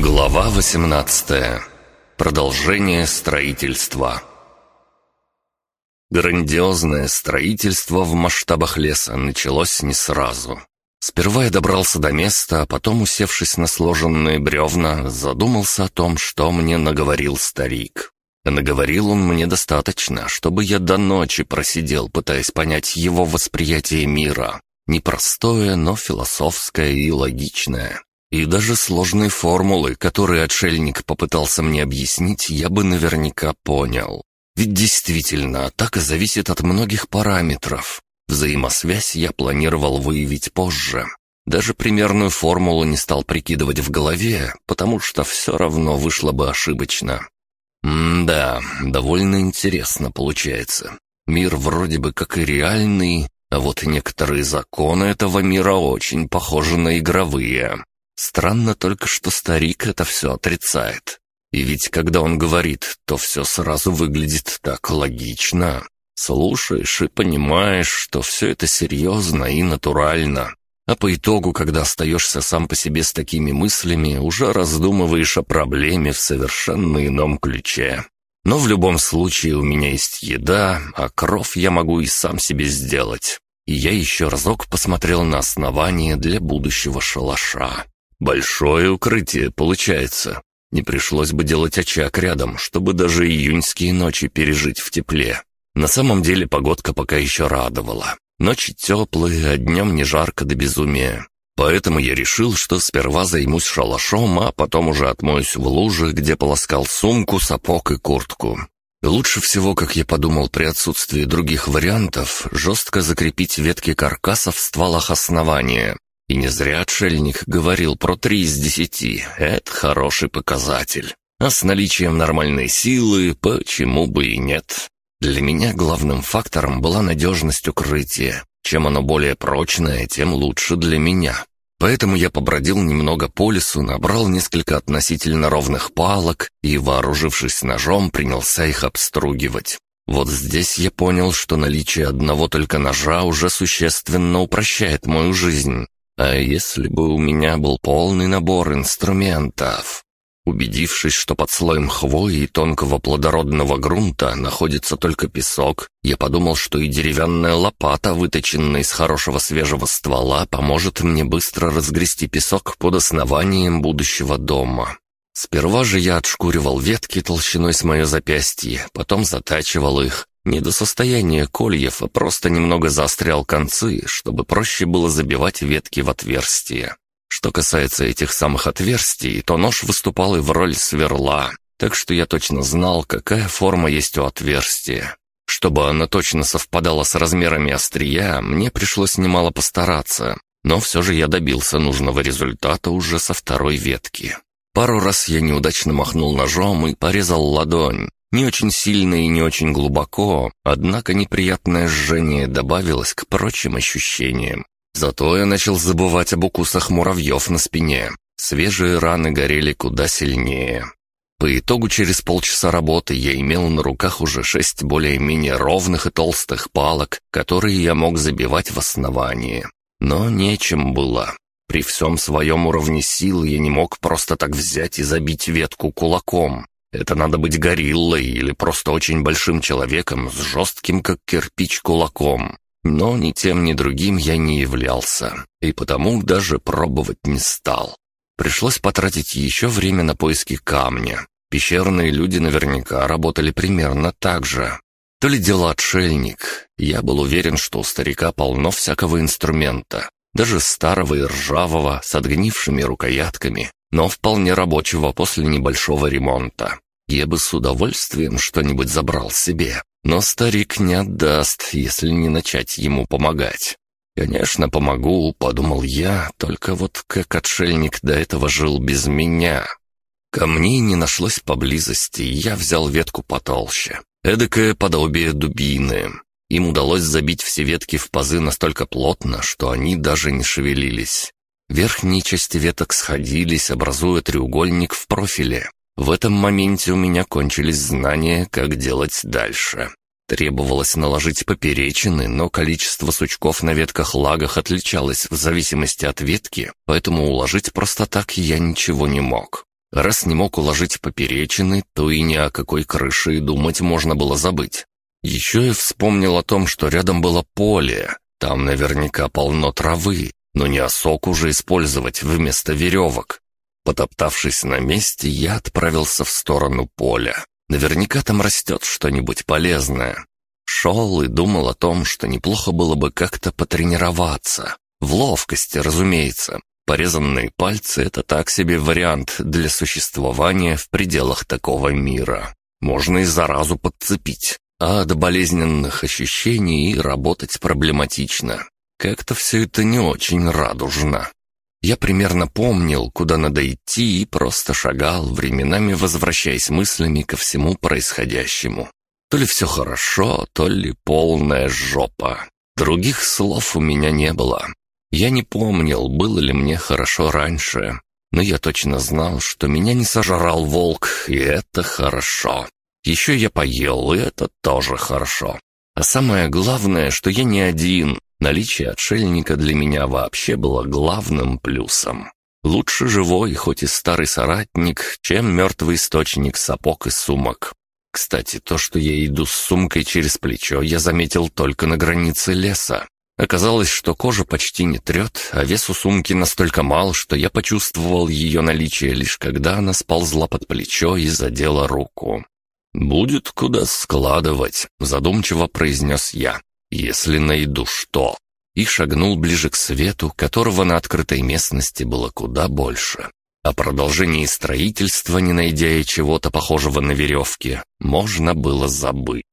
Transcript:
Глава 18. Продолжение строительства. Грандиозное строительство в масштабах леса началось не сразу. Сперва я добрался до места, а потом, усевшись на сложенные бревна, задумался о том, что мне наговорил старик. Наговорил он мне достаточно, чтобы я до ночи просидел, пытаясь понять его восприятие мира. Непростое, но философское и логичное. И даже сложные формулы, которые отшельник попытался мне объяснить, я бы наверняка понял. Ведь действительно, атака зависит от многих параметров. Взаимосвязь я планировал выявить позже. Даже примерную формулу не стал прикидывать в голове, потому что все равно вышло бы ошибочно. М-да, довольно интересно получается. Мир вроде бы как и реальный, а вот некоторые законы этого мира очень похожи на игровые. Странно только, что старик это все отрицает. И ведь когда он говорит, то все сразу выглядит так логично. Слушаешь и понимаешь, что все это серьезно и натурально. А по итогу, когда остаешься сам по себе с такими мыслями, уже раздумываешь о проблеме в совершенно ином ключе. Но в любом случае у меня есть еда, а кров я могу и сам себе сделать. И я еще разок посмотрел на основание для будущего шалаша. Большое укрытие получается. Не пришлось бы делать очаг рядом, чтобы даже июньские ночи пережить в тепле. На самом деле погодка пока еще радовала. Ночи теплые, а днем не жарко до безумия. Поэтому я решил, что сперва займусь шалашом, а потом уже отмоюсь в луже, где полоскал сумку, сапог и куртку. Лучше всего, как я подумал при отсутствии других вариантов, жестко закрепить ветки каркаса в стволах основания, и не зря отшельник говорил про три из десяти. Это хороший показатель. А с наличием нормальной силы почему бы и нет? Для меня главным фактором была надежность укрытия. Чем оно более прочное, тем лучше для меня. Поэтому я побродил немного по лесу, набрал несколько относительно ровных палок и, вооружившись ножом, принялся их обстругивать. Вот здесь я понял, что наличие одного только ножа уже существенно упрощает мою жизнь. А если бы у меня был полный набор инструментов? Убедившись, что под слоем хвои и тонкого плодородного грунта находится только песок, я подумал, что и деревянная лопата, выточенная из хорошего свежего ствола, поможет мне быстро разгрести песок под основанием будущего дома. Сперва же я отшкуривал ветки толщиной с мое запястье, потом затачивал их, не до кольев, а просто немного заострял концы, чтобы проще было забивать ветки в отверстия. Что касается этих самых отверстий, то нож выступал и в роль сверла, так что я точно знал, какая форма есть у отверстия. Чтобы она точно совпадала с размерами острия, мне пришлось немало постараться, но все же я добился нужного результата уже со второй ветки. Пару раз я неудачно махнул ножом и порезал ладонь, не очень сильно и не очень глубоко, однако неприятное жжение добавилось к прочим ощущениям. Зато я начал забывать об укусах муравьев на спине. Свежие раны горели куда сильнее. По итогу через полчаса работы я имел на руках уже шесть более-менее ровных и толстых палок, которые я мог забивать в основание. Но нечем было. При всем своем уровне сил я не мог просто так взять и забить ветку кулаком. Это надо быть гориллой или просто очень большим человеком с жестким, как кирпич, кулаком. Но ни тем, ни другим я не являлся, и потому даже пробовать не стал. Пришлось потратить еще время на поиски камня. Пещерные люди наверняка работали примерно так же. То ли дело отшельник. Я был уверен, что у старика полно всякого инструмента, даже старого и ржавого, с отгнившими рукоятками, но вполне рабочего после небольшого ремонта. Я бы с удовольствием что-нибудь забрал себе, но старик не отдаст, если не начать ему помогать. «Конечно, помогу», — подумал я, только вот как отшельник до этого жил без меня. Камней не нашлось поблизости, и я взял ветку потолще. Эдакое подобие дубины. Им удалось забить все ветки в пазы настолько плотно, что они даже не шевелились. Верхние части веток сходились, образуя треугольник в профиле. В этом моменте у меня кончились знания, как делать дальше. Требовалось наложить поперечины, но количество сучков на ветках-лагах отличалось в зависимости от ветки, поэтому уложить просто так я ничего не мог. Раз не мог уложить поперечины, то и ни о какой крыше и думать можно было забыть. Еще и вспомнил о том, что рядом было поле. Там наверняка полно травы, но не осок уже использовать вместо веревок. Потоптавшись на месте, я отправился в сторону поля. Наверняка там растет что-нибудь полезное. Шел и думал о том, что неплохо было бы как-то потренироваться. В ловкости, разумеется. Порезанные пальцы — это так себе вариант для существования в пределах такого мира. Можно и заразу подцепить, а до болезненных ощущений работать проблематично. Как-то все это не очень радужно. Я примерно помнил, куда надо идти, и просто шагал, временами возвращаясь мыслями ко всему происходящему. То ли все хорошо, то ли полная жопа. Других слов у меня не было. Я не помнил, было ли мне хорошо раньше, но я точно знал, что меня не сожрал волк, и это хорошо. Еще я поел, и это тоже хорошо. А самое главное, что я не один, Наличие отшельника для меня вообще было главным плюсом. Лучше живой, хоть и старый соратник, чем мертвый источник сапог и сумок. Кстати, то, что я иду с сумкой через плечо, я заметил только на границе леса. Оказалось, что кожа почти не трет, а вес у сумки настолько мал, что я почувствовал ее наличие лишь когда она сползла под плечо и задела руку. «Будет куда складывать», — задумчиво произнес я. «Если найду что?» И шагнул ближе к свету, которого на открытой местности было куда больше. О продолжении строительства, не найдя чего-то похожего на веревки, можно было забыть.